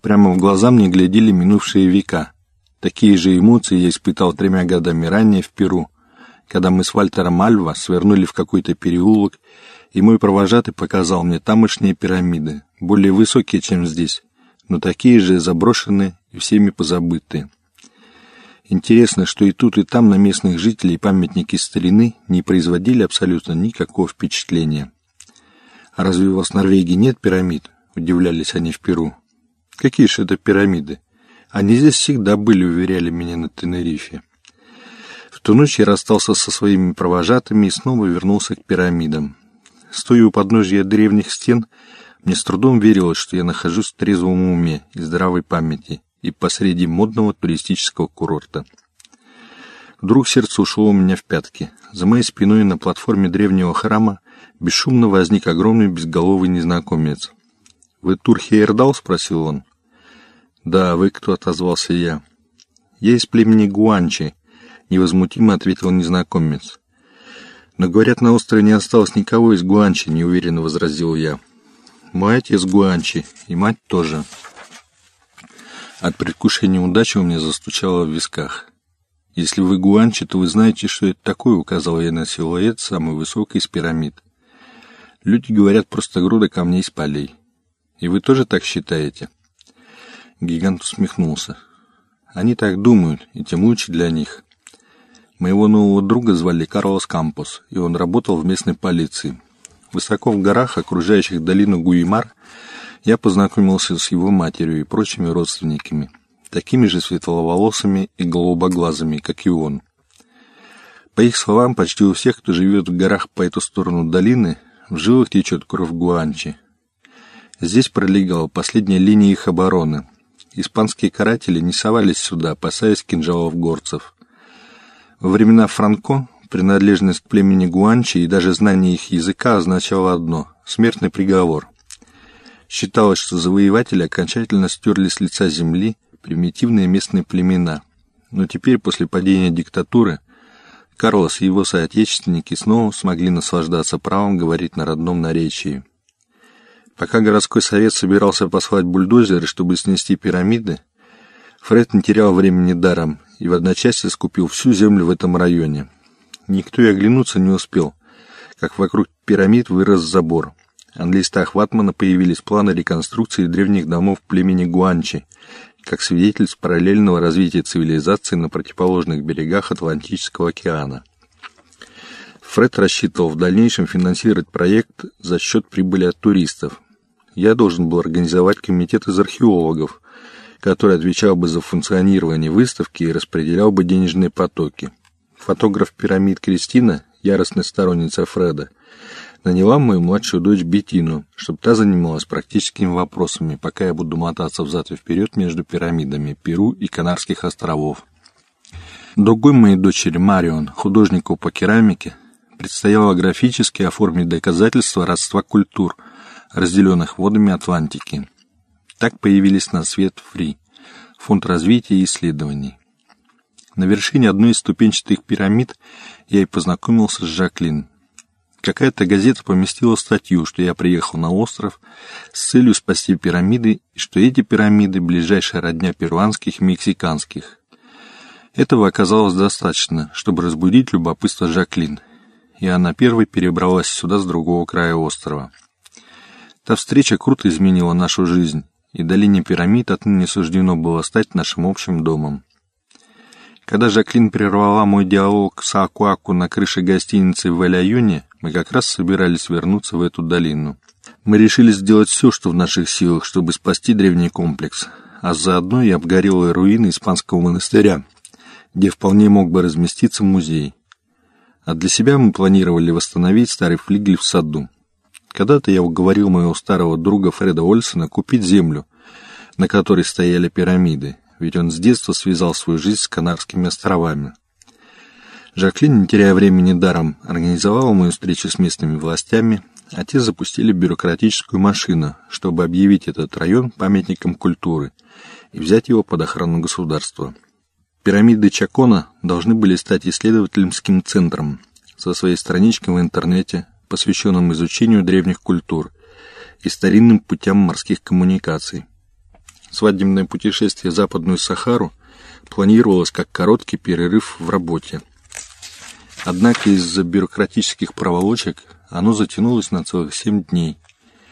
Прямо в глаза мне глядели минувшие века. Такие же эмоции я испытал тремя годами ранее в Перу, когда мы с Вальтером Альва свернули в какой-то переулок, и мой провожатый показал мне тамошние пирамиды, более высокие, чем здесь, но такие же заброшенные и всеми позабытые. Интересно, что и тут, и там на местных жителей памятники старины не производили абсолютно никакого впечатления. «А разве у вас в Норвегии нет пирамид?» — удивлялись они в Перу. «Какие же это пирамиды? Они здесь всегда были», — уверяли меня на Тенерифе. В ту ночь я расстался со своими провожатыми и снова вернулся к пирамидам. Стоя у подножья древних стен, мне с трудом верилось, что я нахожусь в трезвом уме и здравой памяти и посреди модного туристического курорта. Вдруг сердце ушло у меня в пятки. За моей спиной на платформе древнего храма бесшумно возник огромный безголовый незнакомец. «Вы Турхейрдал?» — спросил он. «Да, вы кто?» — отозвался я. «Я из племени Гуанчи», — невозмутимо ответил незнакомец. «Но, говорят, на острове не осталось никого из Гуанчи», — неуверенно возразил я. «Мой отец Гуанчи, и мать тоже». От предвкушения удачи у меня застучало в висках. «Если вы гуанчи, то вы знаете, что это такое», — указал я на силуэт самый высокий из пирамид. «Люди говорят просто груда камней с полей. И вы тоже так считаете?» Гигант усмехнулся. «Они так думают, и тем лучше для них. Моего нового друга звали Карлос Кампус, и он работал в местной полиции. Высоко в горах, окружающих долину Гуимар, я познакомился с его матерью и прочими родственниками, такими же светловолосыми и голубоглазыми, как и он. По их словам, почти у всех, кто живет в горах по эту сторону долины, в жилах течет кровь Гуанчи. Здесь пролегала последняя линия их обороны. Испанские каратели не совались сюда, опасаясь кинжалов горцев. Во времена Франко принадлежность к племени Гуанчи и даже знание их языка означало одно – смертный приговор – Считалось, что завоеватели окончательно стерли с лица земли примитивные местные племена. Но теперь, после падения диктатуры, Карлос и его соотечественники снова смогли наслаждаться правом говорить на родном наречии. Пока городской совет собирался послать бульдозеры, чтобы снести пирамиды, Фред не терял времени даром и в одночасье скупил всю землю в этом районе. Никто и оглянуться не успел, как вокруг пирамид вырос забор – на листах ватмана появились планы реконструкции древних домов племени Гуанчи, как свидетельств параллельного развития цивилизации на противоположных берегах Атлантического океана. Фред рассчитывал в дальнейшем финансировать проект за счет прибыли от туристов. Я должен был организовать комитет из археологов, который отвечал бы за функционирование выставки и распределял бы денежные потоки. Фотограф пирамид Кристина, яростная сторонница Фреда, наняла мою младшую дочь Бетину, чтобы та занималась практическими вопросами, пока я буду мотаться взад и вперед между пирамидами Перу и Канарских островов. Другой моей дочери Марион, художнику по керамике, предстояло графически оформить доказательства родства культур, разделенных водами Атлантики. Так появились на свет ФРИ – Фонд развития и исследований. На вершине одной из ступенчатых пирамид я и познакомился с Жаклин, Какая-то газета поместила статью, что я приехал на остров с целью спасти пирамиды, и что эти пирамиды – ближайшая родня перуанских и мексиканских. Этого оказалось достаточно, чтобы разбудить любопытство Жаклин, и она первой перебралась сюда с другого края острова. Та встреча круто изменила нашу жизнь, и долине пирамид отныне суждено было стать нашим общим домом. Когда Жаклин прервала мой диалог с Акуаку на крыше гостиницы в Эль-Аюне, мы как раз собирались вернуться в эту долину. Мы решили сделать все, что в наших силах, чтобы спасти древний комплекс, а заодно и обгорелые руины испанского монастыря, где вполне мог бы разместиться музей. А для себя мы планировали восстановить старый флигель в саду. Когда-то я уговорил моего старого друга Фреда Ольсона купить землю, на которой стояли пирамиды, ведь он с детства связал свою жизнь с Канарскими островами. Жаклин, не теряя времени даром, организовала мою встречу с местными властями, а те запустили бюрократическую машину, чтобы объявить этот район памятником культуры и взять его под охрану государства. Пирамиды Чакона должны были стать исследовательским центром со своей страничкой в интернете, посвященным изучению древних культур и старинным путям морских коммуникаций. Свадебное путешествие в Западную Сахару планировалось как короткий перерыв в работе. Однако из-за бюрократических проволочек оно затянулось на целых семь дней.